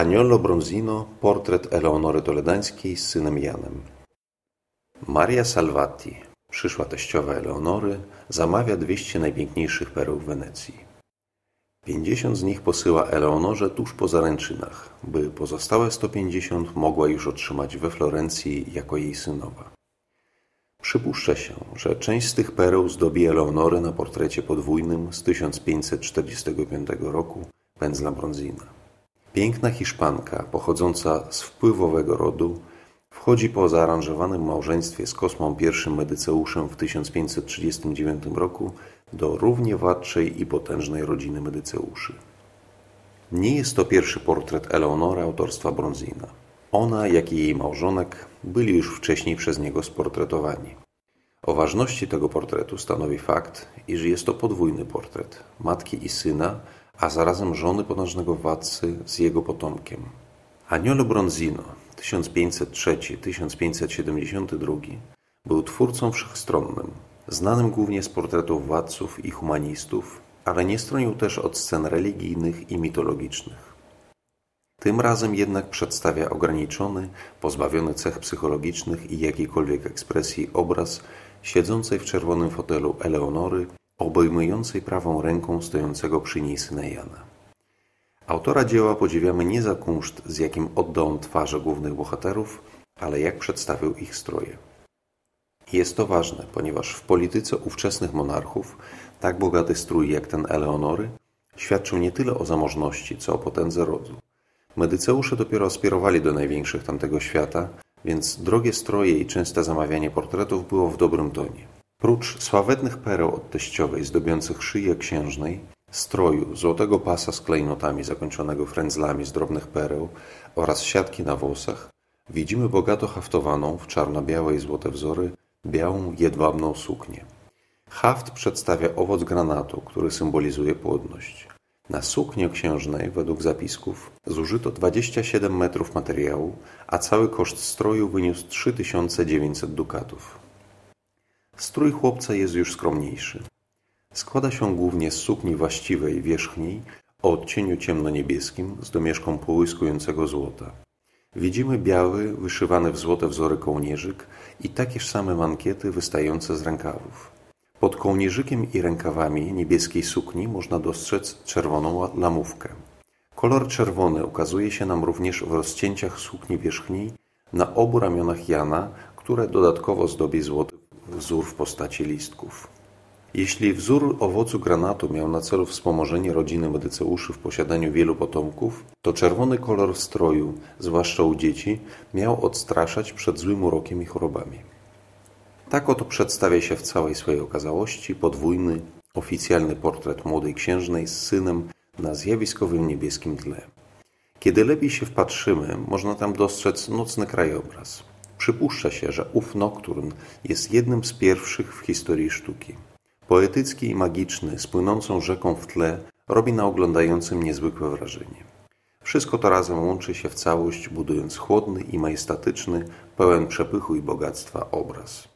Aniolo Bronzino, portret Eleonory Toledańskiej z synem Janem. Maria Salvati, przyszła teściowa Eleonory, zamawia 200 najpiękniejszych pereł w Wenecji. 50 z nich posyła Eleonorze tuż po zaręczynach, by pozostałe 150 mogła już otrzymać we Florencji jako jej synowa. Przypuszcza się, że część z tych pereł zdobi Eleonory na portrecie podwójnym z 1545 roku pędzla Bronzina. Piękna Hiszpanka, pochodząca z wpływowego rodu, wchodzi po zaaranżowanym małżeństwie z Kosmą I Medyceuszem w 1539 roku do równie władczej i potężnej rodziny Medyceuszy. Nie jest to pierwszy portret Eleonory autorstwa Bronzina. Ona, jak i jej małżonek, byli już wcześniej przez niego sportretowani. O ważności tego portretu stanowi fakt, iż jest to podwójny portret matki i syna, a zarazem żony potężnego władcy z jego potomkiem. Aniolo Bronzino 1503-1572 był twórcą wszechstronnym, znanym głównie z portretów władców i humanistów, ale nie stronił też od scen religijnych i mitologicznych. Tym razem jednak przedstawia ograniczony, pozbawiony cech psychologicznych i jakiejkolwiek ekspresji obraz siedzącej w czerwonym fotelu Eleonory obejmującej prawą ręką stojącego przy niej syna Jana. Autora dzieła podziwiamy nie za kunszt, z jakim oddał twarze głównych bohaterów, ale jak przedstawił ich stroje. Jest to ważne, ponieważ w polityce ówczesnych monarchów tak bogaty strój jak ten Eleonory świadczył nie tyle o zamożności, co o potędze rodu. Medyceusze dopiero aspirowali do największych tamtego świata, więc drogie stroje i częste zamawianie portretów było w dobrym tonie. Prócz sławetnych pereł od teściowej zdobiących szyję księżnej, stroju, złotego pasa z klejnotami zakończonego frędzlami z drobnych pereł oraz siatki na włosach, widzimy bogato haftowaną w czarno-białe i złote wzory białą, jedwabną suknię. Haft przedstawia owoc granatu, który symbolizuje płodność. Na suknię księżnej, według zapisków, zużyto 27 metrów materiału, a cały koszt stroju wyniósł 3900 dukatów. Strój chłopca jest już skromniejszy. Składa się głównie z sukni właściwej wierzchniej o odcieniu ciemnoniebieskim z domieszką połyskującego złota. Widzimy biały, wyszywany w złote wzory kołnierzyk i takież same mankiety wystające z rękawów. Pod kołnierzykiem i rękawami niebieskiej sukni można dostrzec czerwoną lamówkę. Kolor czerwony ukazuje się nam również w rozcięciach sukni wierzchniej na obu ramionach Jana, które dodatkowo zdobi złoty wzór w postaci listków. Jeśli wzór owocu granatu miał na celu wspomożenie rodziny Medyceuszy w posiadaniu wielu potomków, to czerwony kolor stroju, zwłaszcza u dzieci, miał odstraszać przed złym urokiem i chorobami. Tak oto przedstawia się w całej swojej okazałości podwójny, oficjalny portret młodej księżnej z synem na zjawiskowym niebieskim tle. Kiedy lepiej się wpatrzymy, można tam dostrzec nocny krajobraz. Przypuszcza się, że ów nokturn jest jednym z pierwszych w historii sztuki. Poetycki i magiczny, z płynącą rzeką w tle, robi na oglądającym niezwykłe wrażenie. Wszystko to razem łączy się w całość, budując chłodny i majestatyczny, pełen przepychu i bogactwa obraz.